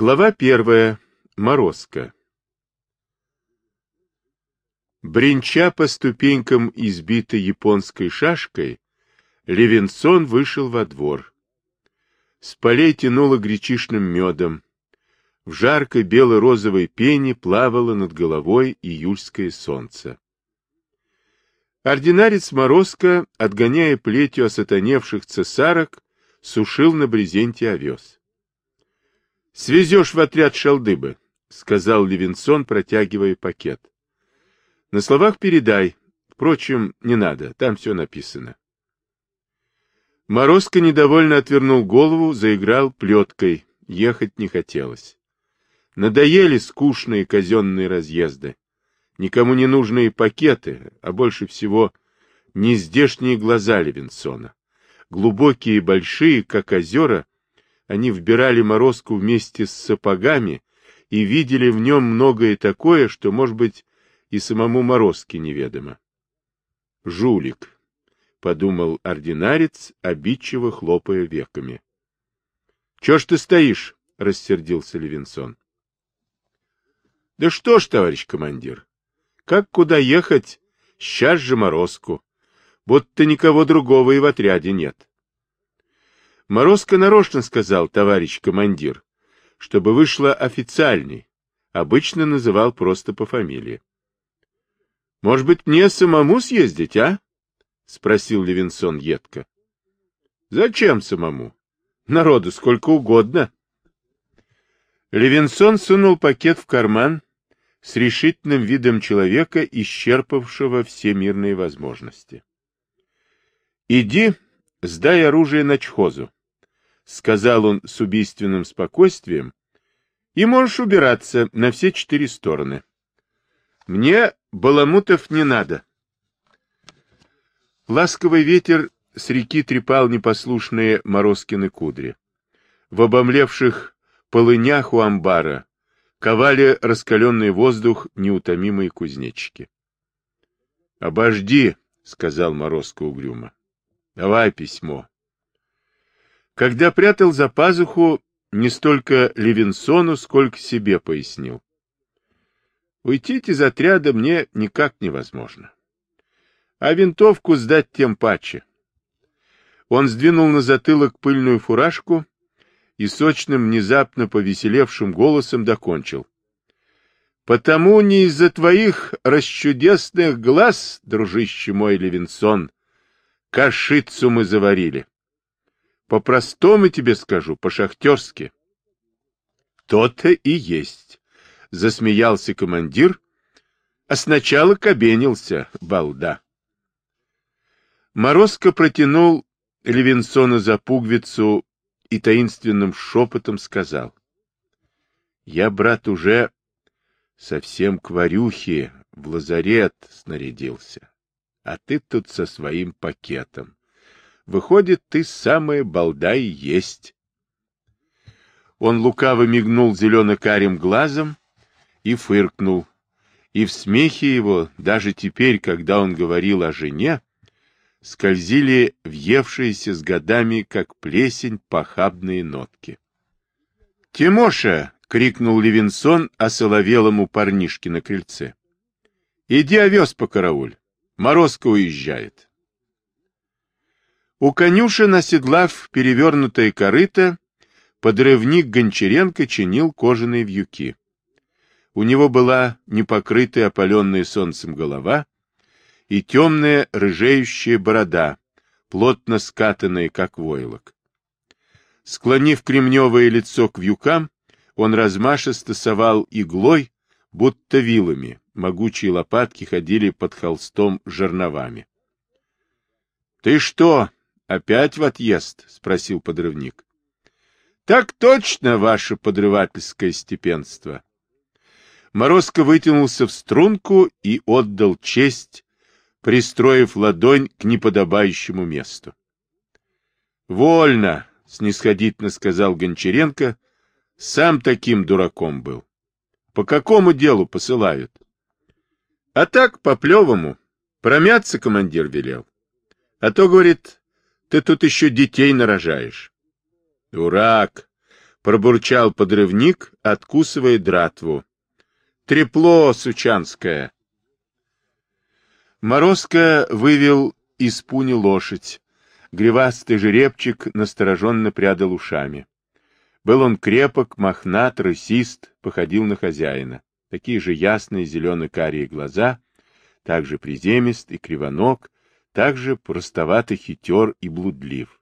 Глава первая. Морозко. Бринча по ступенькам избитой японской шашкой, Левинсон вышел во двор. С полей тянуло гречишным медом. В жаркой бело-розовой пене плавало над головой июльское солнце. Ординарец Морозко, отгоняя плетью осатаневших цесарок, сушил на брезенте овес. — Свезешь в отряд шалдыбы, — сказал Левинсон, протягивая пакет. — На словах передай. Впрочем, не надо, там все написано. Морозко недовольно отвернул голову, заиграл плеткой. Ехать не хотелось. Надоели скучные казенные разъезды. Никому не нужные пакеты, а больше всего нездешние глаза Левинсона. Глубокие и большие, как озера, они вбирали морозку вместе с сапогами и видели в нем многое такое, что, может быть, и самому Морозке неведомо. «Жулик», — подумал ординарец, обидчиво хлопая веками. — Чего ж ты стоишь? — рассердился Левинсон. — Да что ж, товарищ командир, как куда ехать? Сейчас же морозку. Будто никого другого и в отряде нет. Морозко нарочно сказал, товарищ командир, чтобы вышло официальный, обычно называл просто по фамилии. — Может быть, мне самому съездить, а? — спросил Левинсон едко. — Зачем самому? Народу сколько угодно. Левинсон сунул пакет в карман с решительным видом человека, исчерпавшего все мирные возможности. — Иди, сдай оружие на чхозу сказал он с убийственным спокойствием, и можешь убираться на все четыре стороны. Мне баламутов не надо. Ласковый ветер с реки трепал непослушные Морозкины кудри. В обомлевших полынях у амбара ковали раскаленный воздух неутомимые кузнечики. — Обожди, — сказал Морозко угрюмо. — Давай письмо. Когда прятал за пазуху, не столько Левинсону, сколько себе пояснил. Уйти из отряда мне никак невозможно. А винтовку сдать тем паче. Он сдвинул на затылок пыльную фуражку и сочным, внезапно повеселевшим голосом докончил. Потому не из-за твоих расчудесных глаз, дружище мой Левинсон, кашицу мы заварили. По-простому тебе скажу, по-шахтерски. То-то и есть, — засмеялся командир, а сначала кабенился, балда. Морозко протянул Левинсона за пуговицу и таинственным шепотом сказал. — Я, брат, уже совсем к варюхе в лазарет снарядился, а ты тут со своим пакетом. Выходит, ты самая балда и есть. Он лукаво мигнул зелено-карим глазом и фыркнул. И в смехе его, даже теперь, когда он говорил о жене, скользили въевшиеся с годами, как плесень, похабные нотки. — Тимоша! — крикнул Левинсон осоловелому парнишке на крыльце. — Иди овес по карауль. Морозко уезжает. У конюшен, оседлав перевернутое корыто, подрывник Гончаренко чинил кожаные вьюки. У него была непокрытая опаленная солнцем голова и темная рыжеющая борода, плотно скатанная, как войлок. Склонив кремневое лицо к вьюкам, он размашисто совал иглой, будто вилами, могучие лопатки ходили под холстом жерновами. — Ты что, Опять в отъезд? — спросил подрывник. — Так точно, ваше подрывательское степенство. Морозко вытянулся в струнку и отдал честь, пристроив ладонь к неподобающему месту. — Вольно, — снисходительно сказал Гончаренко, — сам таким дураком был. По какому делу посылают? — А так, по плевому. Промяться командир велел. А то, говорит, ты тут еще детей нарожаешь. Дурак, пробурчал подрывник, откусывая дратву. Трепло сучанское. Морозко вывел из пуни лошадь. Гривастый жеребчик настороженно прядал ушами. Был он крепок, мохнат, рысист, походил на хозяина. Такие же ясные зелено-карие глаза, также приземист и кривоног, также простоватый хитер и блудлив.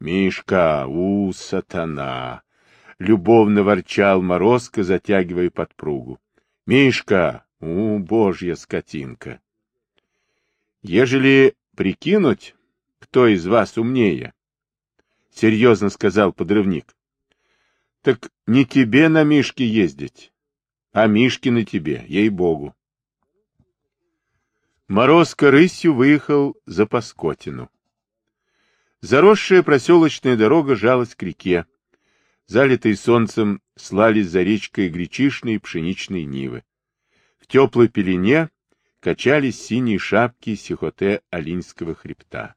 «Мишка, у, сатана!» — любовно ворчал Морозко, затягивая подпругу. «Мишка, у, божья скотинка!» «Ежели прикинуть, кто из вас умнее?» — серьезно сказал подрывник. Так не тебе на Мишке ездить, а Мишке на тебе, ей-богу. Морозко рысью выехал за Паскотину. Заросшая проселочная дорога жалась к реке. Залитые солнцем слались за речкой гречишные пшеничные нивы. В теплой пелене качались синие шапки сихоте Алинского хребта.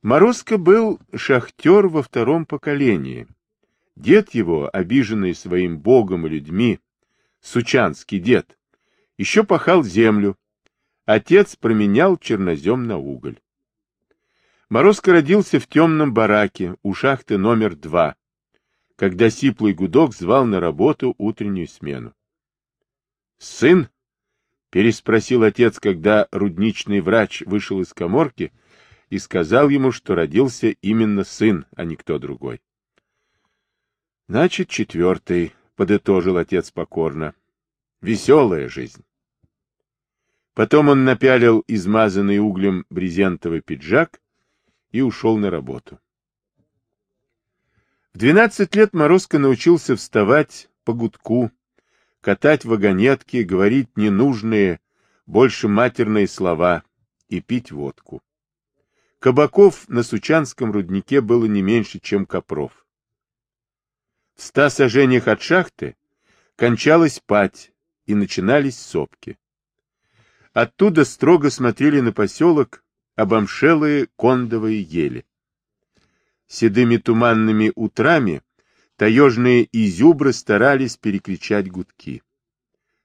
Морозко был шахтер во втором поколении. Дед его, обиженный своим богом и людьми, сучанский дед, еще пахал землю. Отец променял чернозем на уголь. Морозко родился в темном бараке у шахты номер два, когда сиплый гудок звал на работу утреннюю смену. «Сын?» — переспросил отец, когда рудничный врач вышел из коморки — и сказал ему, что родился именно сын, а не кто другой. — Значит, четвертый, — подытожил отец покорно. — Веселая жизнь. Потом он напялил измазанный углем брезентовый пиджак и ушел на работу. В двенадцать лет Морозко научился вставать по гудку, катать вагонетки, говорить ненужные, больше матерные слова и пить водку. Кабаков на Сучанском руднике было не меньше, чем Копров. В ста сажениях от шахты кончалась пать, и начинались сопки. Оттуда строго смотрели на поселок обомшелые кондовые ели. Седыми туманными утрами таежные изюбры старались перекричать гудки.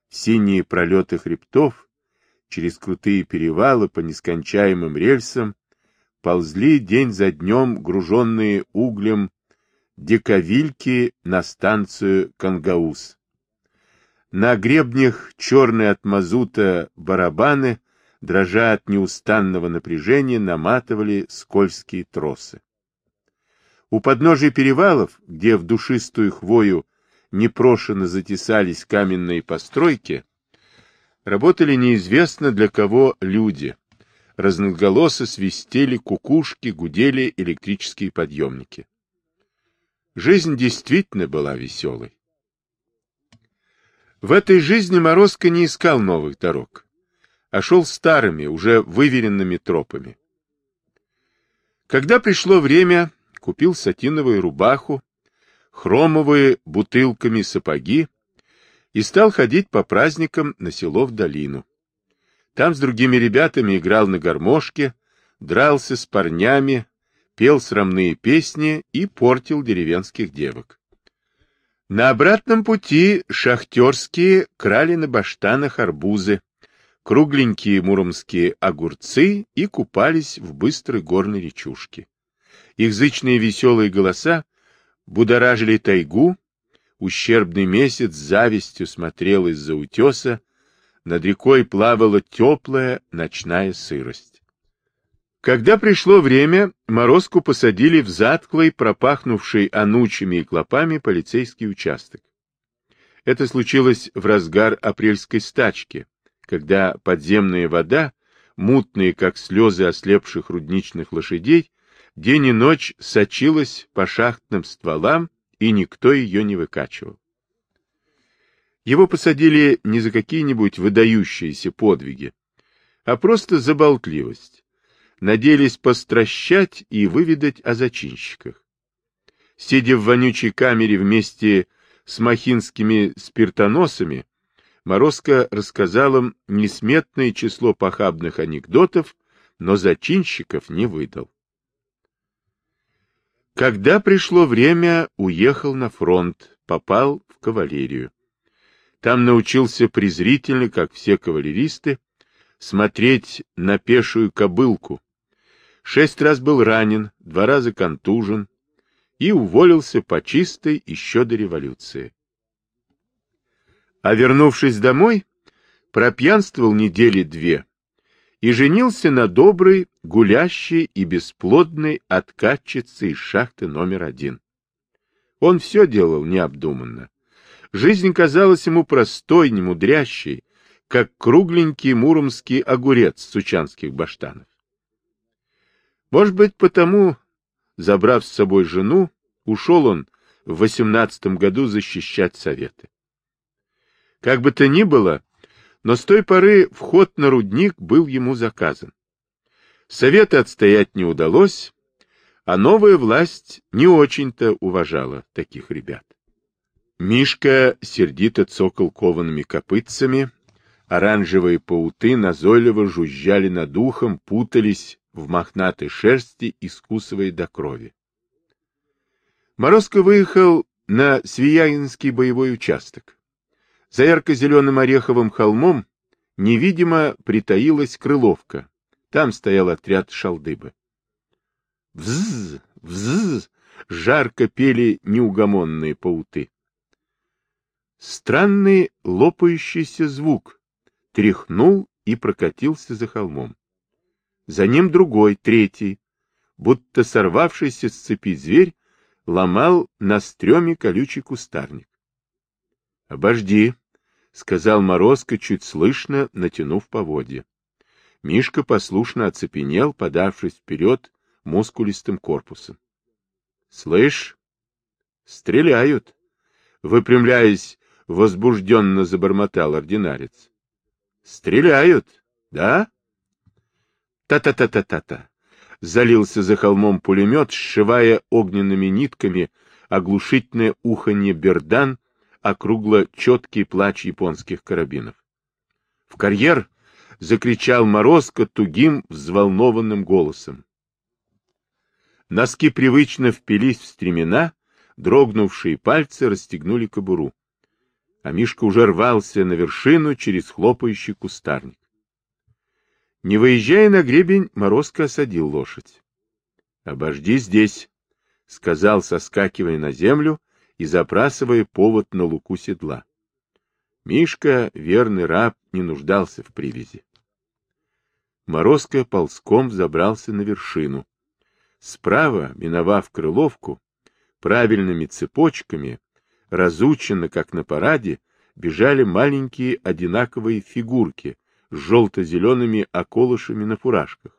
Синие пролеты хребтов, через крутые перевалы по нескончаемым рельсам, ползли день за днем груженные углем дековильки на станцию Кангаус. На гребнях черные от мазута барабаны, дрожа от неустанного напряжения, наматывали скользкие тросы. У подножия перевалов, где в душистую хвою непрошено затесались каменные постройки, работали неизвестно для кого люди, разноголосо свистели кукушки, гудели электрические подъемники. Жизнь действительно была веселой. В этой жизни Морозко не искал новых дорог, а шел старыми, уже выверенными тропами. Когда пришло время, купил сатиновую рубаху, хромовые бутылками сапоги и стал ходить по праздникам на село в долину. Там с другими ребятами играл на гармошке, дрался с парнями, пел срамные песни и портил деревенских девок. На обратном пути шахтерские крали на баштанах арбузы, кругленькие муромские огурцы и купались в быстрой горной речушке. Их зычные веселые голоса будоражили тайгу, ущербный месяц завистью смотрел из-за утеса над рекой плавала теплая ночная сырость. Когда пришло время, Морозку посадили в затклый, пропахнувший анучами и клопами полицейский участок. Это случилось в разгар апрельской стачки, когда подземная вода, мутная, как слезы ослепших рудничных лошадей, день и ночь сочилась по шахтным стволам, и никто ее не выкачивал. Его посадили не за какие-нибудь выдающиеся подвиги, а просто за болтливость. Надеялись постращать и выведать о зачинщиках. Сидя в вонючей камере вместе с махинскими спиртоносами, Морозко рассказал им несметное число похабных анекдотов, но зачинщиков не выдал. Когда пришло время, уехал на фронт, попал в кавалерию. Там научился презрительно, как все кавалеристы, смотреть на пешую кобылку. Шесть раз был ранен, два раза контужен и уволился по чистой еще до революции. А вернувшись домой, пропьянствовал недели две и женился на доброй, гулящей и бесплодной откатчице из шахты номер один. Он все делал необдуманно. Жизнь казалась ему простой, немудрящей, как кругленький муромский огурец сучанских баштанов. Может быть, потому, забрав с собой жену, ушел он в восемнадцатом году защищать Советы. Как бы то ни было, но с той поры вход на рудник был ему заказан. Советы отстоять не удалось, а новая власть не очень-то уважала таких ребят. Мишка сердито цокал коваными копытцами, оранжевые пауты назойливо жужжали над ухом, путались в мохнатой шерсти, искусывая до крови. Морозко выехал на Свияинский боевой участок. За ярко-зеленым ореховым холмом невидимо притаилась крыловка. Там стоял отряд шалдыбы. Взз, взз, жарко пели неугомонные пауты. Странный лопающийся звук тряхнул и прокатился за холмом. За ним другой, третий, будто сорвавшийся с цепи зверь, ломал на стреме колючий кустарник. — Обожди, — сказал Морозко, чуть слышно, натянув поводья. Мишка послушно оцепенел, подавшись вперед мускулистым корпусом. — Слышь, стреляют! — выпрямляясь, возбужденно забормотал ординарец. — Стреляют, да? Та-та-та-та-та-та! Залился за холмом пулемет, сшивая огненными нитками оглушительное уханье бердан округло четкий плач японских карабинов. В карьер закричал Морозко тугим, взволнованным голосом. Носки привычно впились в стремена, дрогнувшие пальцы расстегнули кобуру. А Мишка уже рвался на вершину через хлопающий кустарник. Не выезжая на гребень, Морозко осадил лошадь. — Обожди здесь, — сказал, соскакивая на землю и запрасывая повод на луку седла. Мишка, верный раб, не нуждался в привязи. Морозко ползком забрался на вершину. Справа, миновав крыловку, правильными цепочками, разученно, как на параде, бежали маленькие одинаковые фигурки с желто-зелеными околышами на фуражках.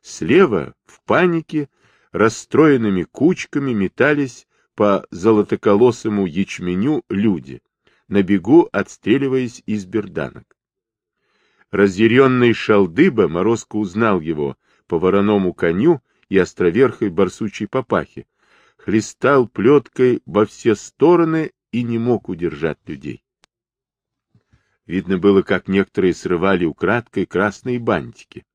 Слева, в панике, расстроенными кучками метались по золотоколосому ячменю люди, на бегу отстреливаясь из берданок. Разъяренный шалдыба Морозко узнал его по вороному коню и островерхой барсучей папахе, хлестал плеткой во все стороны и не мог удержать людей. Видно было, как некоторые срывали украдкой красные бантики.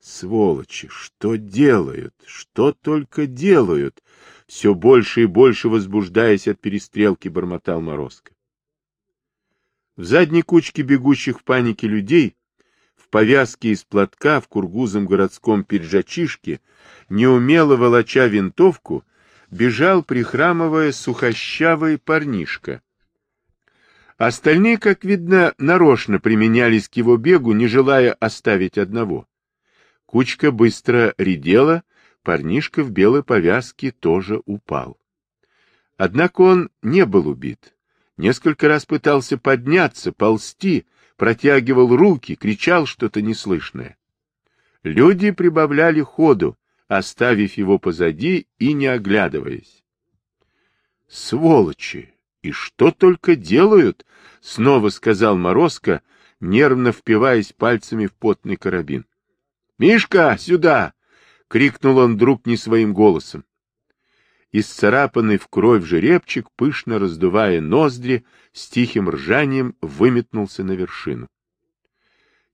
Сволочи, что делают, что только делают, все больше и больше возбуждаясь от перестрелки, бормотал Морозко. В задней кучке бегущих в панике людей, в повязке из платка, в кургузом городском пиджачишке, неумело волоча винтовку, бежал, прихрамывая, сухощавый парнишка. Остальные, как видно, нарочно применялись к его бегу, не желая оставить одного. Кучка быстро редела, парнишка в белой повязке тоже упал. Однако он не был убит. Несколько раз пытался подняться, ползти, протягивал руки, кричал что-то неслышное. Люди прибавляли ходу, оставив его позади и не оглядываясь. «Сволочи! И что только делают!» — снова сказал Морозко, нервно впиваясь пальцами в потный карабин. «Мишка, сюда! — крикнул он вдруг не своим голосом. Исцарапанный в кровь жеребчик, пышно раздувая ноздри, с тихим ржанием выметнулся на вершину.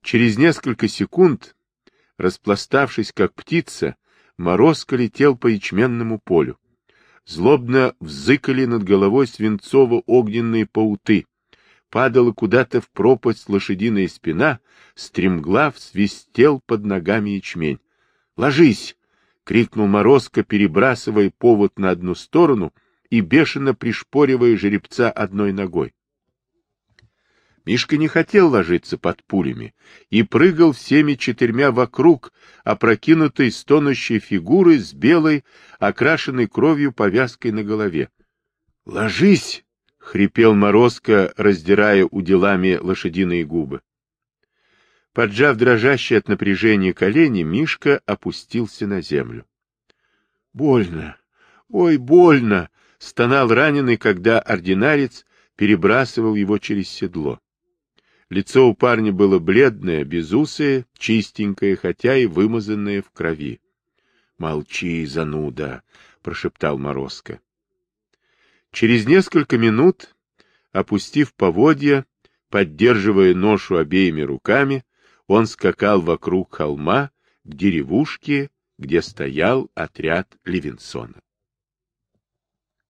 Через несколько секунд, распластавшись как птица, Морозко летел по ячменному полю. Злобно взыкали над головой свинцово-огненные пауты. Падала куда-то в пропасть лошадиная спина, стремглав свистел под ногами ячмень. «Ложись!» — крикнул Морозко, перебрасывая повод на одну сторону и бешено пришпоривая жеребца одной ногой. Мишка не хотел ложиться под пулями и прыгал всеми четырьмя вокруг опрокинутой стонущей фигуры с белой, окрашенной кровью повязкой на голове. «Ложись!» — хрипел Морозко, раздирая уделами лошадиные губы. Поджав дрожащие от напряжения колени, Мишка опустился на землю. «Больно! Ой, больно!» — стонал раненый, когда ординарец перебрасывал его через седло. Лицо у парня было бледное, безусое, чистенькое, хотя и вымазанное в крови. — Молчи, зануда! — прошептал Морозко. Через несколько минут, опустив поводья, поддерживая ношу обеими руками, он скакал вокруг холма к деревушке, где стоял отряд Левинсона.